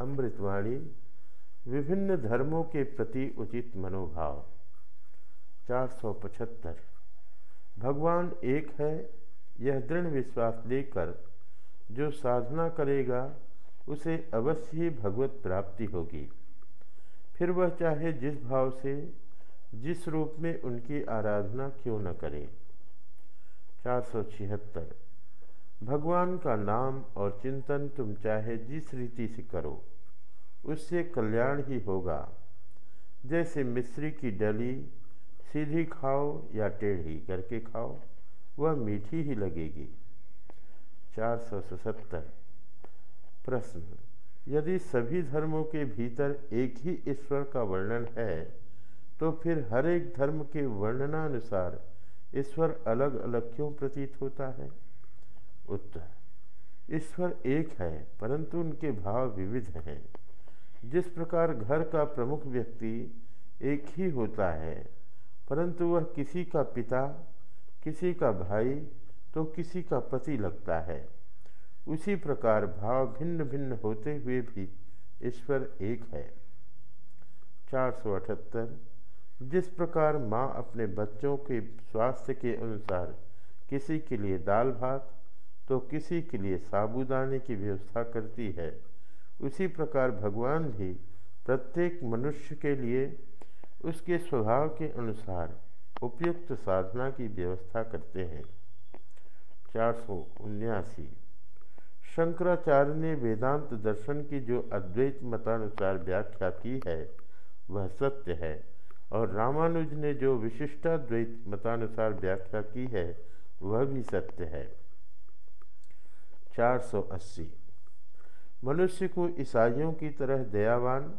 अमृतवाणी, विभिन्न धर्मों के प्रति उचित मनोभाव। 475 भगवान एक है, यह दृढ़ विश्वास लेकर जो साधना करेगा, उसे अवश्य ही भगवत प्राप्ति होगी। फिर वह चाहे जिस भाव से, जिस रूप में उनकी आराधना क्यों न करे। चार सौ छिहत्तर। भगवान का नाम और चिंतन तुम चाहे जिस रीति से करो, उससे कल्याण ही होगा। जैसे मिश्री की डली सीधी खाओ या टेढ़ी करके खाओ, वह मीठी ही लगेगी। चार सौ सतहत्तर। प्रश्न। यदि सभी धर्मों के भीतर एक ही ईश्वर का वर्णन है तो फिर हर एक धर्म के वर्णनानुसार ईश्वर अलग अलग क्यों प्रतीत होता है? उत्तर। ईश्वर एक है, परंतु उनके भाव विविध हैं। जिस प्रकार घर का प्रमुख व्यक्ति एक ही होता है, परंतु वह किसी का पिता, किसी का भाई तो किसी का पति लगता है। उसी प्रकार भाव भिन्न भिन्न होते हुए भी ईश्वर एक है। चार सौ अठहत्तर। जिस प्रकार माँ अपने बच्चों के स्वास्थ्य के अनुसार किसी के लिए दाल भात तो किसी के लिए साबुदाने की व्यवस्था करती है। उसी प्रकार भगवान भी प्रत्येक मनुष्य के लिए उसके स्वभाव के अनुसार उपयुक्त साधना की व्यवस्था करते हैं। चार सौ उन्यासी। शंकराचार्य ने वेदांत दर्शन की जो अद्वैत मतानुसार व्याख्या की है, वह सत्य है और रामानुज ने जो विशिष्टाद्वैत मतानुसार व्याख्या की है, वह भी सत्य है। 480 मनुष्य को ईसाइयों की तरह दयावान,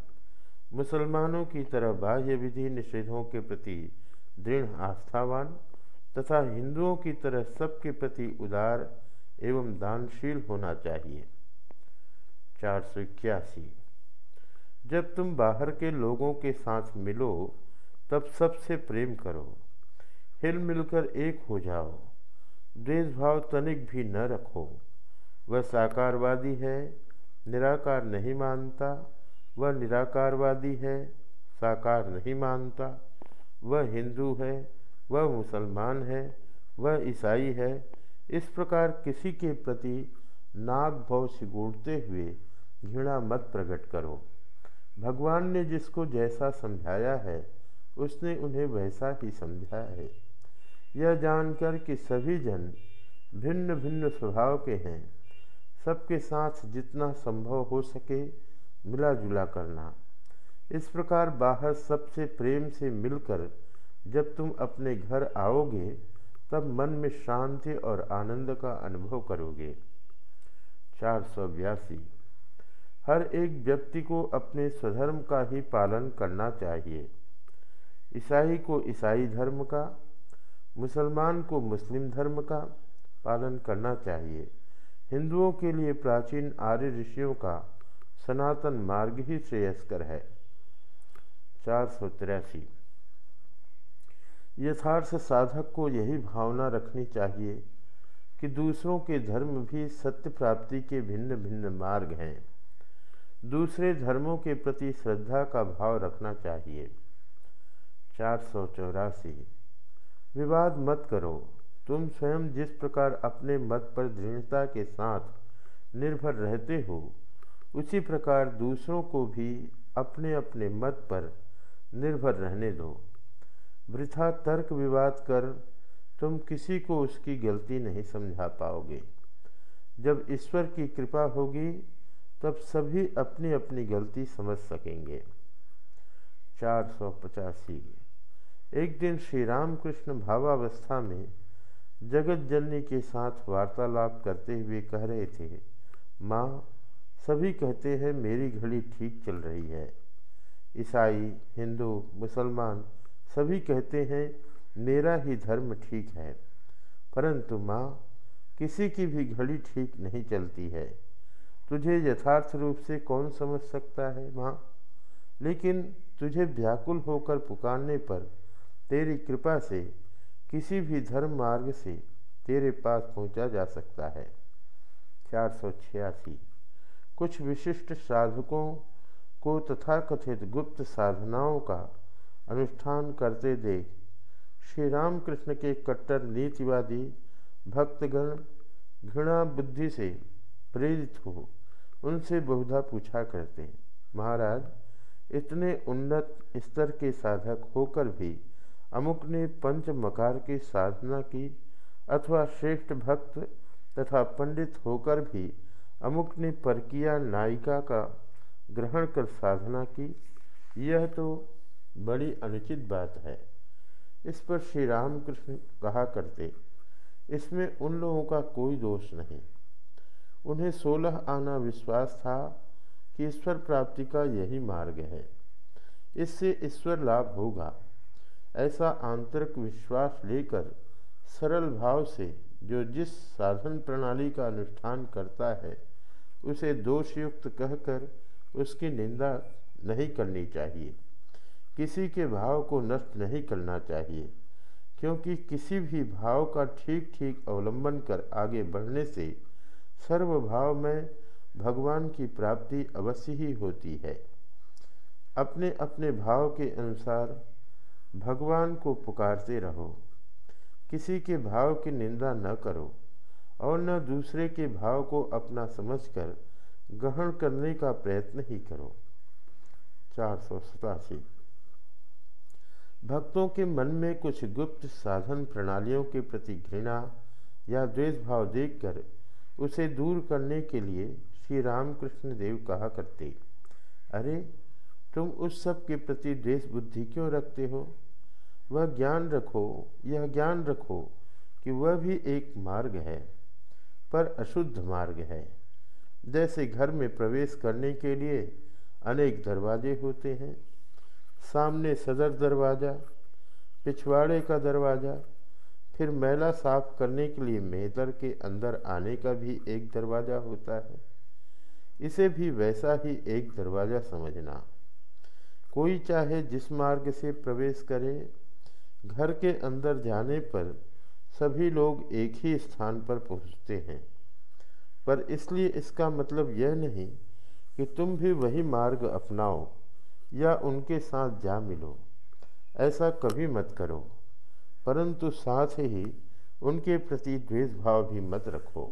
मुसलमानों की तरह बाह्य विधि निषेधों के प्रति दृढ़ आस्थावान तथा हिंदुओं की तरह सबके प्रति उदार एवं दानशील होना चाहिए। चार सौ इक्यासी। जब तुम बाहर के लोगों के साथ मिलो, तब सबसे प्रेम करो। हिल मिलकर एक हो जाओ। द्वेष भाव तनिक भी न रखो। वह साकारवादी है, निराकार नहीं मानता। वह निराकारवादी है, साकार नहीं मानता। वह हिंदू है, वह मुसलमान है, वह ईसाई है। इस प्रकार किसी के प्रति नाग भाव सिगोड़ते हुए घृणा मत प्रकट करो। भगवान ने जिसको जैसा समझाया है, उसने उन्हें वैसा ही समझा है। यह जानकर कि सभी जन भिन्न भिन्न स्वभाव के हैं। सबके साथ जितना संभव हो सके मिला जुला करना। इस प्रकार बाहर सबसे प्रेम से मिलकर जब तुम अपने घर आओगे, तब मन में शांति और आनंद का अनुभव करोगे। चार सौ बयासी। हर एक व्यक्ति को अपने स्वधर्म का ही पालन करना चाहिए। ईसाई को ईसाई धर्म का, मुसलमान को मुस्लिम धर्म का पालन करना चाहिए। हिंदुओं के लिए प्राचीन आर्य ऋषियों का सनातन मार्ग ही श्रेयस्कर है। चार सौ तिरासी। यथार्थ साधक को यही भावना रखनी चाहिए कि दूसरों के धर्म भी सत्य प्राप्ति के भिन्न भिन्न मार्ग हैं। दूसरे धर्मों के प्रति श्रद्धा का भाव रखना चाहिए। चार सौ चौरासी। विवाद मत करो। तुम स्वयं जिस प्रकार अपने मत पर दृढ़ता के साथ निर्भर रहते हो, उसी प्रकार दूसरों को भी अपने अपने मत पर निर्भर रहने दो। वृथा तर्क विवाद कर तुम किसी को उसकी गलती नहीं समझा पाओगे। जब ईश्वर की कृपा होगी, तब सभी अपनी अपनी गलती समझ सकेंगे। चार सौ पचासी। एक दिन श्री रामकृष्ण भावावस्था में जगत जननी के साथ वार्तालाप करते हुए कह रहे थे, माँ, सभी कहते हैं मेरी घड़ी ठीक चल रही है। ईसाई, हिंदू, मुसलमान, सभी कहते हैं मेरा ही धर्म ठीक है। परंतु माँ, किसी की भी घड़ी ठीक नहीं चलती है। तुझे यथार्थ रूप से कौन समझ सकता है, माँ? लेकिन तुझे व्याकुल होकर पुकारने पर तेरी कृपा से किसी भी धर्म मार्ग से तेरे पास पहुँचा जा सकता है। चार सौ छियासी। कुछ विशिष्ट साधकों को तथाकथित गुप्त साधनाओं का अनुष्ठान करते देख श्री रामकृष्ण के कट्टर नीतिवादी भक्तगण घृणा बुद्धि से प्रेरित हो उनसे बहुधा पूछा करते महाराज, इतने उन्नत स्तर के साधक होकर भी अमुक ने पंच मकार की साधना की अथवा श्रेष्ठ भक्त तथा पंडित होकर भी अमुक ने परकिया नायिका का ग्रहण कर साधना की, यह तो बड़ी अनुचित बात है। इस पर श्री रामकृष्ण कहा करते, इसमें उन लोगों का कोई दोष नहीं। उन्हें सोलह आना विश्वास था कि ईश्वर प्राप्ति का यही मार्ग है। इससे ईश्वर लाभ होगा। ऐसा आंतरिक विश्वास लेकर सरल भाव से जो जिस साधन प्रणाली का अनुष्ठान करता है, उसे दोषयुक्त कहकर उसकी निंदा नहीं करनी चाहिए। किसी के भाव को नष्ट नहीं करना चाहिए, क्योंकि किसी भी भाव का ठीक ठीक अवलंबन कर आगे बढ़ने से सर्वभाव में भगवान की प्राप्ति अवश्य ही होती है। अपने अपने भाव के अनुसार भगवान को पुकारते रहो। किसी के भाव की निंदा न करो और न दूसरे के भाव को अपना समझकर ग्रहण करने का प्रयत्न ही करो। चार सौ सतासी। भक्तों के मन में कुछ गुप्त साधन प्रणालियों के प्रति घृणा या द्वेष भाव देखकर उसे दूर करने के लिए श्री रामकृष्ण देव कहा करते, अरे तुम उस सब के प्रति द्वेष बुद्धि क्यों रखते हो? वह ज्ञान रखो, यह ज्ञान रखो कि वह भी एक मार्ग है, पर अशुद्ध मार्ग है। जैसे घर में प्रवेश करने के लिए अनेक दरवाजे होते हैं। सामने सदर दरवाज़ा, पिछवाड़े का दरवाज़ा, फिर मैला साफ़ करने के लिए मेदर के अंदर आने का भी एक दरवाज़ा होता है। इसे भी वैसा ही एक दरवाज़ा समझना। कोई चाहे जिस मार्ग से प्रवेश करे, घर के अंदर जाने पर सभी लोग एक ही स्थान पर पहुँचते हैं। पर इसलिए इसका मतलब यह नहीं कि तुम भी वही मार्ग अपनाओ या उनके साथ जा मिलो। ऐसा कभी मत करो, परंतु साथ ही उनके प्रति द्वेष भाव भी मत रखो।